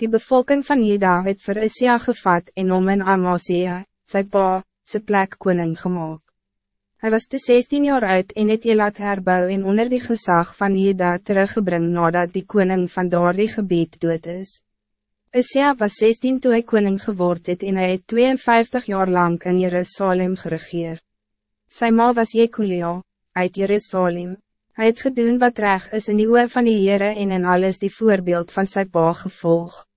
Die bevolking van Juda het vir Isia gevat en om in Amasia, sy pa, sy plek koning gemaakt. Hij was te 16 jaar oud en het laat herbou en onder die gezag van Juda teruggebring nadat die koning van daardie gebied dood is. Isia was 16 toen hij koning geword het en hij het 52 jaar lang in Jerusalem geregeer. Sy ma was Jekulia, uit Jerusalem. Hij het gedoen wat reg is in die oor van die Heere en in alles die voorbeeld van sy pa gevolg.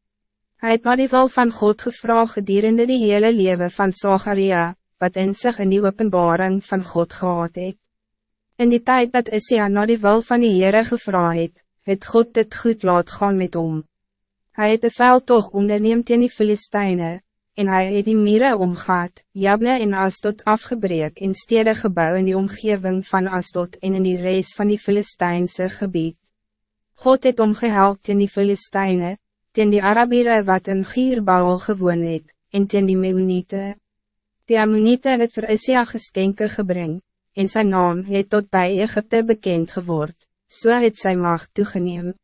Hij het maar die wil van God gevraagd gedurende die hele leven van Zacharia, wat in zich een nieuwe openbaring van God gehad het. In die tijd dat Isia na die wil van die Heere gevra het, het God dit goed laat gaan met hom. Hij het de veldtocht onderneem teen die Filisteine, en hij het die mire omgaat, Jabne en Astot afgebreek in stede gebouw in die omgeving van Astot en in die reis van die Filisteinse gebied. God het omgehelp teen die Filisteine, teen die Arabiere wat in Gierbouw gewoon het, en teen die Meuniete. Die Ammonite het vir Isia geskenke gebring, en zijn naam het tot bij Egypte bekend geword, so het sy macht toegeneem.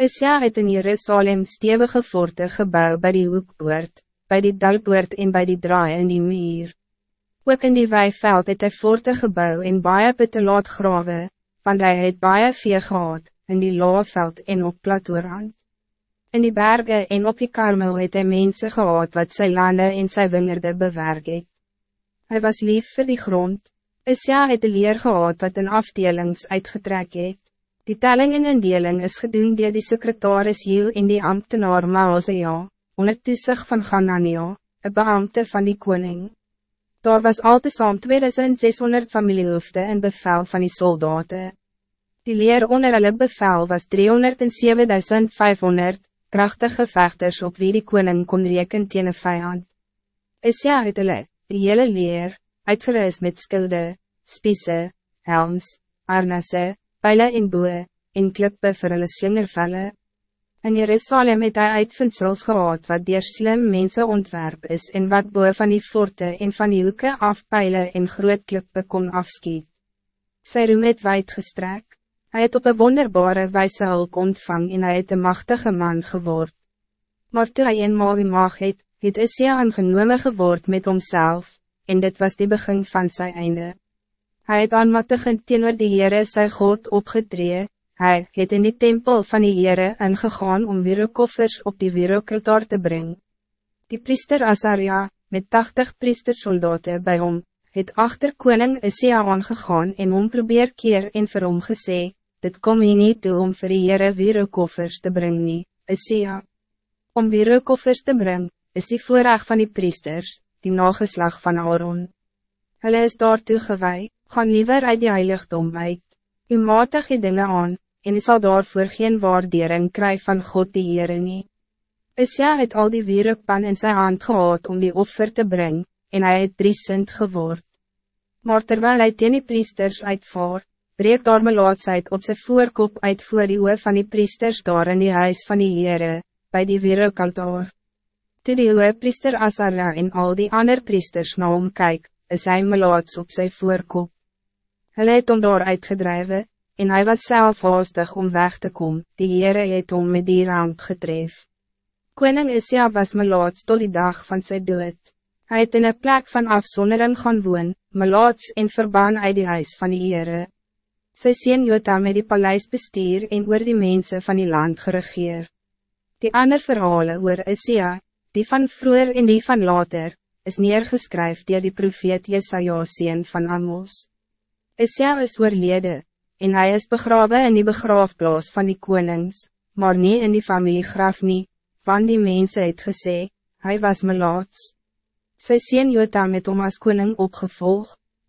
Isia het in Jerusalem stevige forte gebouw bij die hoekpoort, bij die dalpoort en bij die draai in die muur. Ook in die weiveld het hy forte gebouw en baie putte laat grawe, want hy het baie vee gehad, in die laaveld en op platoerand. In die bergen en op die karmel het hy mense gehad wat sy lande en sy wingerde bewerk het. Hy was lief vir die grond. Isia het de leer gehad wat in afdelings uitgetrek het. Die telling en indeling is gedoen dier die secretaris Hiel en die ambtenaar Maazia, onder toesig van Ganania, een beambte van die koning. Daar was al te saam 2600 familiehoofde in bevel van die soldaten. Die leer onder hulle bevel was 307.500, krachtige vechters op wie die koning kon reken teen een vijand. Isia het hulle, die hele leer, uitgerust met skilde, spiese, helms, arnasse, pijlen en boe, en klippe vir hulle slingervelle. In Jerusalem het hy uitvindsels gehad wat dier slim mense ontwerp is en wat boe van die forte en van die hoeke afpijlen en groot klippe kon afskiet. Sy roem het wijd gestrek. Hij het op een wonderbare wijze hulp ontvang en hij het een machtige man geword. Maar toe hy eenmaal die mag het, het Isia aangenome geword met homself, en dit was die begin van zijn einde. Hij het aanmatigend teenoor die Heere sy God opgetree, hy het in die tempel van die Heere ingegaan om wierokoffers op die wierokeltaar te brengen. Die priester Azaria, met 80 priestersoldaten bij hom, het achter koning Isia aangegaan en hom probeer keer en vir hom gesê, dit kom hier niet toe om vir die Heere wierokoffers te brengen, nie, Isia. Om wierokoffers te brengen, is die voorrecht van die priesters, die nageslag van Aaron. Hulle is daartoe gewij, gaan liever uit die heiligdom uit, u matig die dinge aan, en u sal daarvoor geen waardering kry van God die Heere nie. Isia het al die wierookpan in zijn hand gehad om die offer te brengen, en hij het drie sint geword. Maar terwijl hij teen die priesters uitvaart, breek daar melaatsheid op zijn voorkop uit voor die oor van die priesters daar in die huis van die Heere, bij die weerookaltaar. Toe die oor priester Asara en al die ander priesters na hom kyk, is hy melaats op zijn voorkop. Hulle het om daar uitgedreven, en hij was zelf haastig om weg te komen. die Heere het om met die ramp getref. Koning Isia was melaats tot die dag van zijn dood. Hij het in een plek van afzondering gaan woon, melaats en verbaan uit die huis van die Heere. Sy sien Jotam met die paleis bestuur en oor die mensen van die land geregeer. Die ander verhalen oor Isia, die van vroeger en die van later, is neergeskryf dier die profeet Jesaja sien van Amos. Isia is oorlede, en hij is begraven in die begraafplaas van die konings, maar niet in die familiegraf nie, van die mensen het gesê, hij was melaats. Sy sien Jotam met hom as koning opgevolgd.